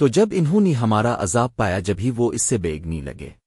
تو جب انہوں نے ہمارا عذاب پایا جبھی وہ اس سے بیگنی لگے۔